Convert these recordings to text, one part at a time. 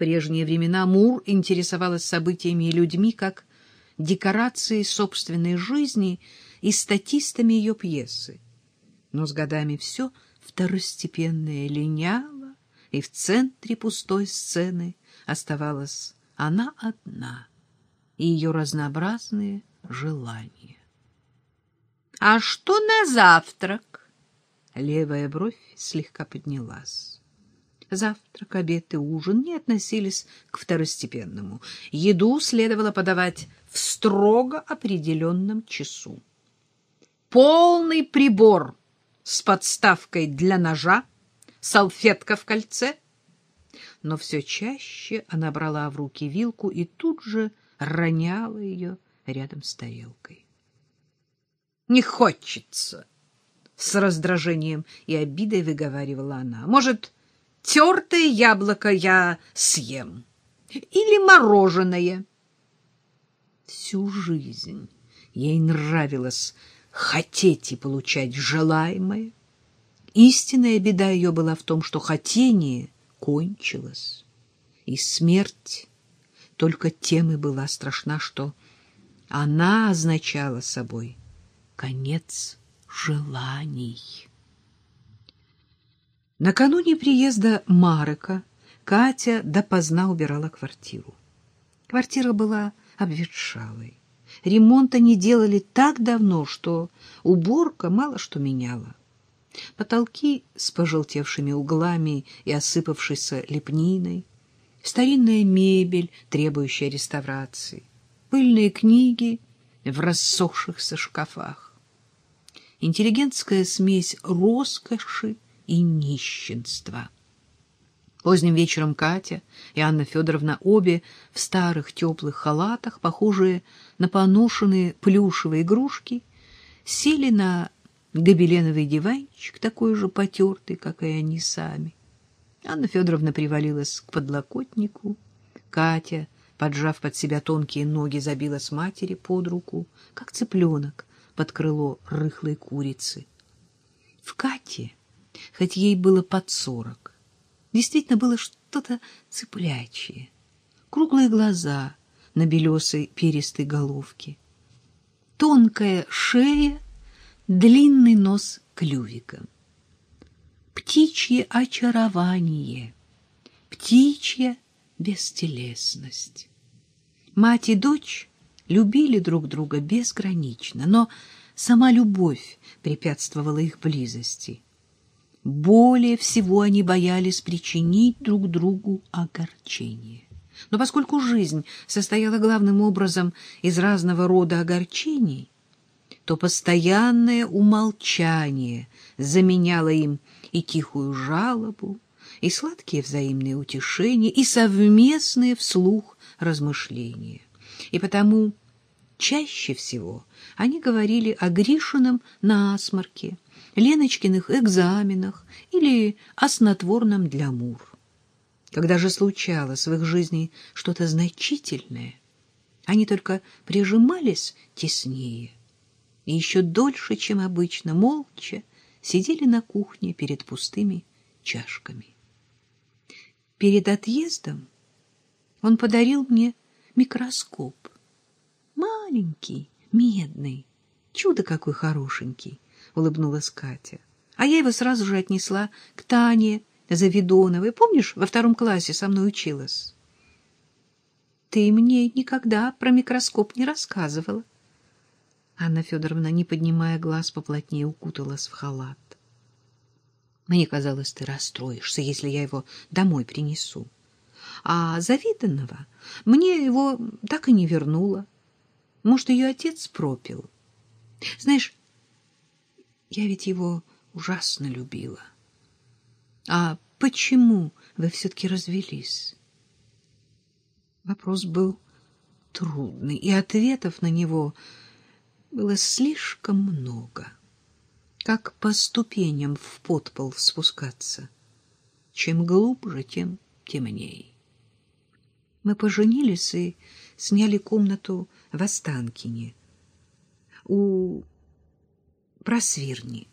прежние времена Мур интересовалась событиями и людьми как декорацией собственной жизни и статистами ее пьесы. Но с годами все второстепенное линяло, и в центре пустой сцены оставалась она одна и ее разнообразные желания. — А что на завтрак? Левая бровь слегка поднялась. Завтрак, обед и ужин не относились к второстепенному. Еду следовало подавать в строго определенном часу. Полный прибор с подставкой для ножа, салфетка в кольце. Но все чаще она брала в руки вилку и тут же роняла ее рядом с тарелкой. «Не хочется!» — с раздражением и обидой выговаривала она. «Может, тертое яблоко я съем. Или мороженое. Всю жизнь ей нравилось хотеть и получать желаемое. Истинная беда ее была в том, что хотение кончилось, и смерть только тем и была страшна, что она означала собой конец желаний. Накануне приезда Марека Катя допоздна убирала квартиру. Квартира была обветшалой. Ремонта не делали так давно, что уборка мало что меняла. Потолки с пожелтевшими углами и осыпавшейся лепниной, старинная мебель, требующая реставрации, пыльные книги в рассохшихся шкафах. Интеллигентская смесь роскоши и нищенства. Поздним вечером Катя и Анна Федоровна обе в старых теплых халатах, похожие на поношенные плюшевые игрушки, сели на гобеленовый диванчик, такой же потертый, как и они сами. Анна Федоровна привалилась к подлокотнику. Катя, поджав под себя тонкие ноги, забила с матери под руку, как цыпленок под крыло рыхлой курицы. В Кате хоть ей было под сорок. Действительно было что-то цыплячье. Круглые глаза на белесой перистой головке. Тонкая шея, длинный нос клювиком. Птичье очарование, птичья бестелесность. Мать и дочь любили друг друга безгранично, но сама любовь препятствовала их близости — более всего они боялись причинить друг другу огорчение. Но поскольку жизнь состояла главным образом из разного рода огорчений, то постоянное умолчание заменяло им и тихую жалобу, и сладкие взаимные утешения, и совместные вслух размышления. И потому чаще всего они говорили о Гришином насморке, Леночкиных экзаменах или о снотворном для Мур. Когда же случалось в их жизни что-то значительное, они только прижимались теснее и еще дольше, чем обычно, молча сидели на кухне перед пустыми чашками. Перед отъездом он подарил мне микроскоп. Маленький, медный, чудо какой хорошенький. — улыбнулась Катя. А я его сразу же отнесла к Тане Завидоновой. Помнишь, во втором классе со мной училась? Ты мне никогда про микроскоп не рассказывала. Анна Федоровна, не поднимая глаз, поплотнее укуталась в халат. Мне казалось, ты расстроишься, если я его домой принесу. А Завиданного мне его так и не вернула. Может, ее отец пропил. Знаешь, я ведь его ужасно любила. А почему вы все-таки развелись? Вопрос был трудный, и ответов на него было слишком много. Как по ступеням в подпол спускаться. Чем глубже, тем темней. Мы поженились и сняли комнату в Останкине. У просвирни.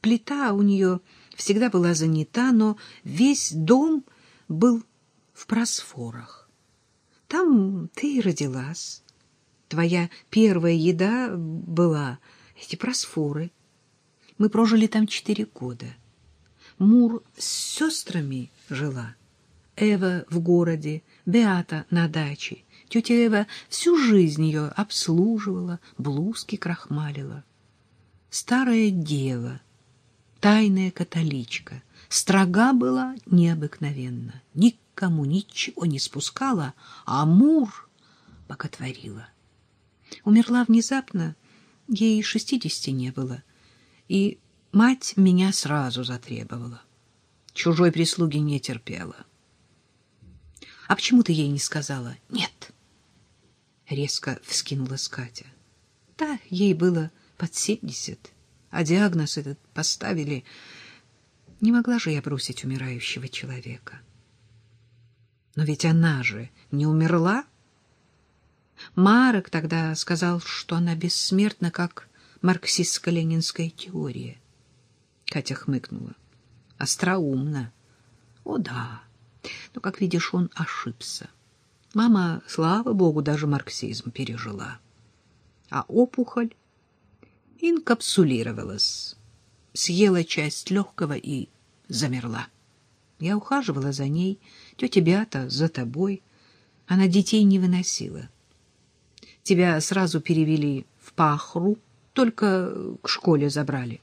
Плита у нее всегда была занята, но весь дом был в просфорах. Там ты и родилась. Твоя первая еда была эти просфоры. Мы прожили там четыре года. Мур с сестрами жила. Эва в городе, Беата на даче. Тетя Эва всю жизнь ее обслуживала, блузки крахмалила. Старая дева, тайная католичка, строга была необыкновенно. Никому ничего не спускала, а Мур боготворила. Умерла внезапно, ей шестидесяти не было, и мать меня сразу затребовала. Чужой прислуги не терпела. — А почему ты ей не сказала? — Нет. Резко вскинулась Катя. Да, ей было под семьдесят, а диагноз этот поставили. Не могла же я бросить умирающего человека. Но ведь она же не умерла. Марок тогда сказал, что она бессмертна, как марксистско-ленинская теория. Катя хмыкнула. Остроумно. О, да. Но, как видишь, он ошибся. Мама, слава богу, даже марксизм пережила. А опухоль инкапсулировалась, съела часть легкого и замерла. Я ухаживала за ней, тетя Беата за тобой. Она детей не выносила. Тебя сразу перевели в Пахру, только к школе забрали.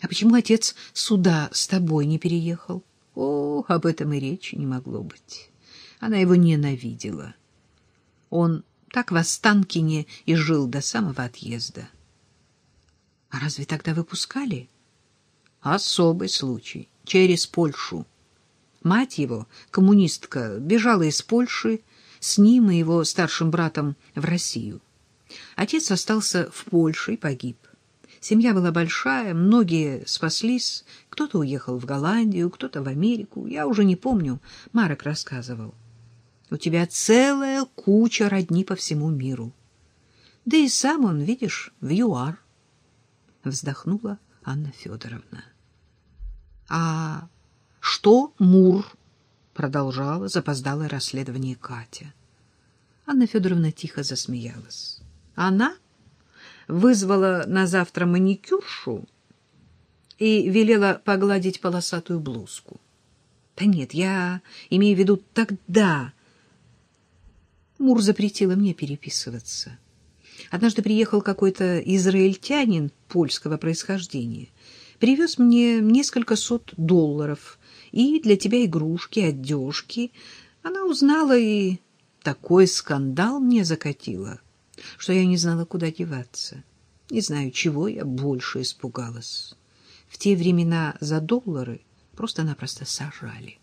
А почему отец сюда с тобой не переехал? О, об этом и речи не могло быть. Она его ненавидела. Он так в Останкине и жил до самого отъезда. А разве тогда выпускали? Особый случай. Через Польшу. Мать его, коммунистка, бежала из Польши с ним и его старшим братом в Россию. Отец остался в Польше и погиб. Семья была большая, многие спаслись, кто-то уехал в Голландию, кто-то в Америку. Я уже не помню, Марок рассказывал. У тебя целая куча родни по всему миру. Да и сам он, видишь, в ЮАР. Вздохнула Анна Федоровна. А что Мур? Продолжала запоздалое расследование Катя. Анна Федоровна тихо засмеялась. Она вызвала на завтра маникюршу и велела погладить полосатую блузку. Да нет, я имею в виду тогда. Мур запретила мне переписываться. Однажды приехал какой-то израильтянин польского происхождения. Привез мне несколько сот долларов и для тебя игрушки, одежки. Она узнала и такой скандал мне закатила, что я не знала, куда деваться. Не знаю, чего я больше испугалась. В те времена за доллары просто-напросто сажали.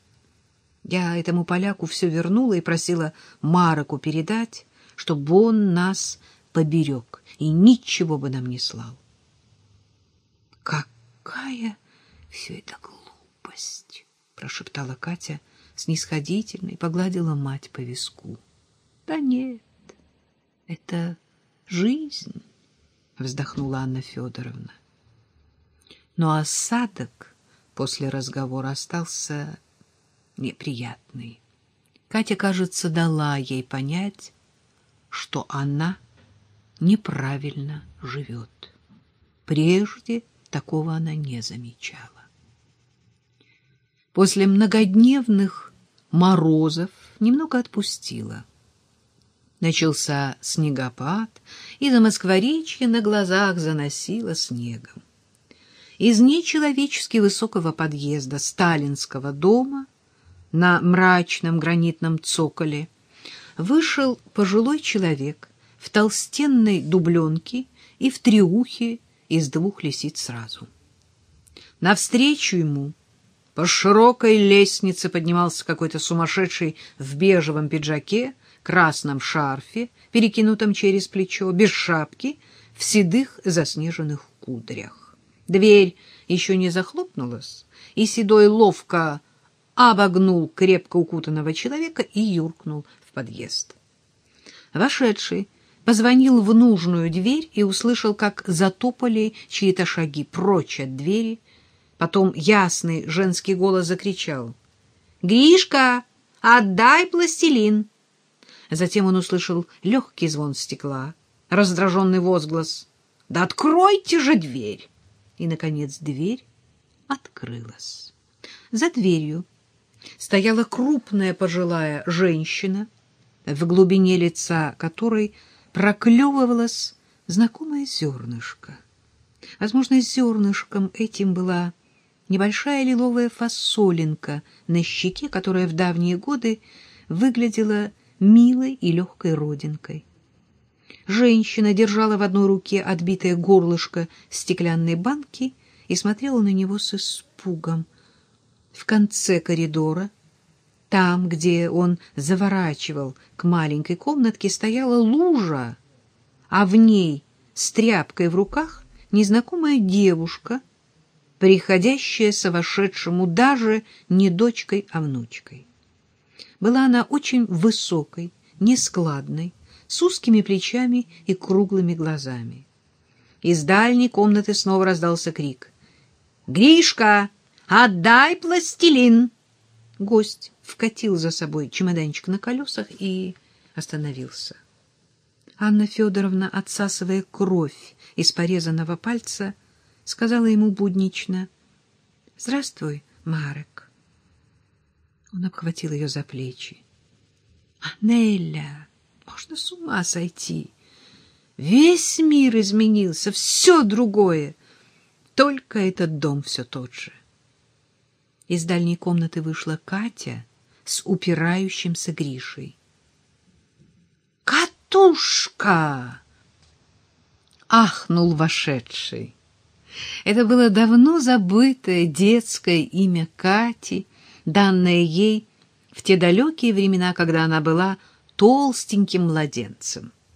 Я этому поляку все вернула и просила Мароку передать, чтобы он нас поберег и ничего бы нам не слал. «Какая все это глупость!» — прошептала Катя снисходительно и погладила мать по виску. «Да нет, это жизнь!» — вздохнула Анна Федоровна. Но осадок после разговора остался неприятный. Катя, кажется, дала ей понять, что она неправильно живет. Прежде такого она не замечала. После многодневных морозов немного отпустила. Начался снегопад, и за Москворечье на глазах заносило снегом. Из нечеловечески высокого подъезда сталинского дома на мрачном гранитном цоколе вышел пожилой человек в толстенной дубленке и в триухе из двух лисиц сразу. Навстречу ему по широкой лестнице поднимался какой-то сумасшедший в бежевом пиджаке, красном шарфе, перекинутом через плечо, без шапки, в седых заснеженных кудрях. Дверь еще не захлопнулась, и Седой ловко обогнул крепко укутанного человека и юркнул в подъезд. Вошедший позвонил в нужную дверь и услышал, как затопали чьи-то шаги прочь от двери. Потом ясный женский голос закричал. «Гришка, Отдай пластилин!» Затем он услышал легкий звон стекла, раздраженный возглас. «Да откройте же дверь!» И, наконец, дверь открылась. За дверью стояла крупная пожилая женщина, в глубине лица которой проклевывалось знакомое зернышко. Возможно, зернышком этим была небольшая лиловая фасолинка на щеке, которая в давние годы выглядела милой и легкой родинкой. Женщина держала в одной руке отбитое горлышко стеклянной банки и смотрела на него с испугом. В конце коридора, там, где он заворачивал к маленькой комнатке, стояла лужа, а в ней с тряпкой в руках незнакомая девушка, приходящая со вошедшему даже не дочкой, а внучкой. Была она очень высокой, нескладной, с узкими плечами и круглыми глазами. Из дальней комнаты снова раздался крик. «Гришка, отдай пластилин!» Гость вкатил за собой чемоданчик на колесах и остановился. Анна Федоровна, отсасывая кровь из порезанного пальца, сказала ему буднично «Здравствуй, Марек». Он обхватил ее за плечи. «Анелля, можно с ума сойти. Весь мир изменился, все другое. Только этот дом все тот же». Из дальней комнаты вышла Катя с упирающимся Гришей. «Катушка!» — ахнул вошедший. Это было давно забытое детское имя Кати, данное ей в те далекие времена, когда она была толстеньким младенцем.